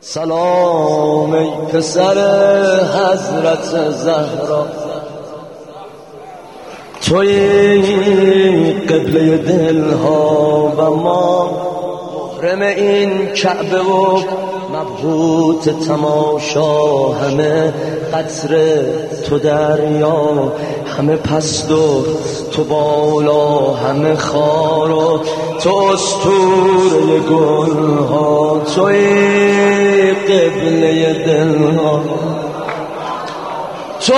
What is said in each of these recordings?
سلام ای پسر حضرت زهرا. توی قبله دلها و ما محرم این کعبه و مبهوت تماشا همه قطر تو دریا همه پست و تو بالا همه خار و تو استور گل ها توی قبله دل ها تو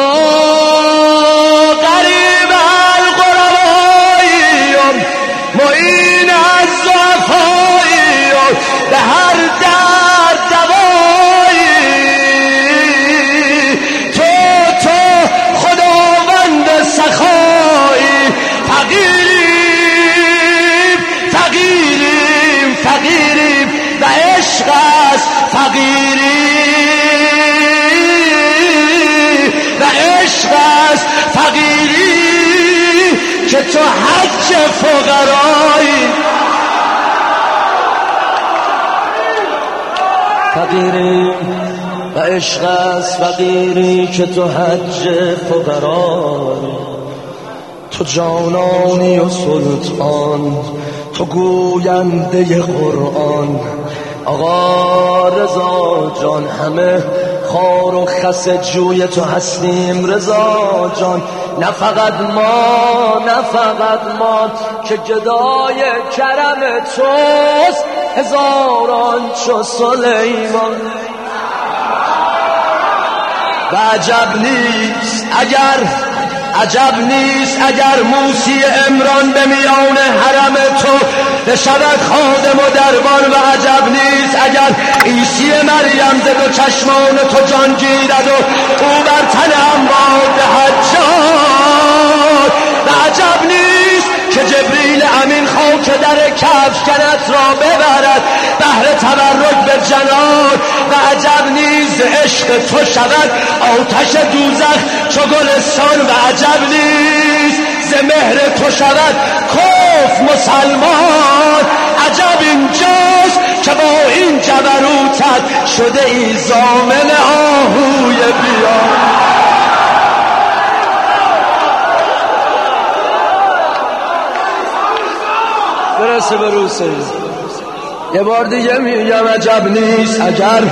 قریب القرباییم معین از زفاییم به هر درد دوایی تو تو خداوند سخایی فقیریم فقیریم فقیریم و عشق است فقیریم و عشق است فقیری که تو حج فقرایی. فقیری و عشق است فقیری که تو حج فقرایی تو جانانی و سلطان تو گوینده قرآن. آقا رضا جان همه خار و خس جوی تو هستیم رضا جان. نه فقط ما نه فقط ما که گدای کرم توست. هزاران چو سلیمان. و عجب نیست اگر عجب نیست اگر موسی امران به میان بشود خادم و دربان و عجب نیست. اگر عیسی مریم ز دو چشمان تو جان گیرد و او بر تن اموات به حجات و عجب نیست که جبریل امین خاک در کفش کنت را ببرد. بهر تبرک به جنان. و عجب نیست عشق تو شود آتش دوزخ چو گلستان. و عجب نیست ز مهر تو شود کف مسلمان. عجب اینجاست که با این جبروتت شده ای زامن آهوی بیان. برسه به روسه. یه بار دیگه میگم عجب نیست اگر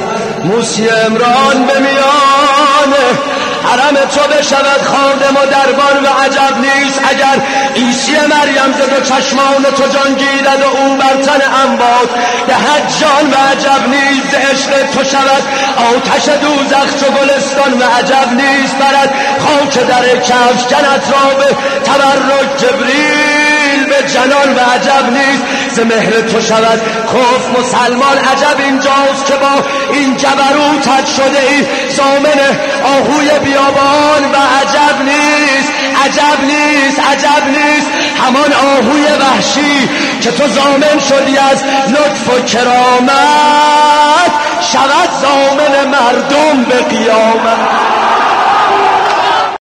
موسی امران به میانه حرم تو بشود خادم و دربان و عجب نیست. اگر عیسی مریم ز دو چشمان تو جان گیرد و او بر تن انباد دهد جان و عجب نیست عشق تو شود آتش دوزخ چو گلستان و عجب نیست. برد خاک در کفش جنت را به تبرک جبریل. جنان و عجب نیست. ز مهر تو شود کف مسلمان عجب اینجاست که با این جبروتت شده ای. زامن آهوی بیابان و عجب نیست. عجب نیست عجب نیست. همان آهوی وحشی که تو زامن شدی از لطف و کرامت. شود زامن مردم به قیامت.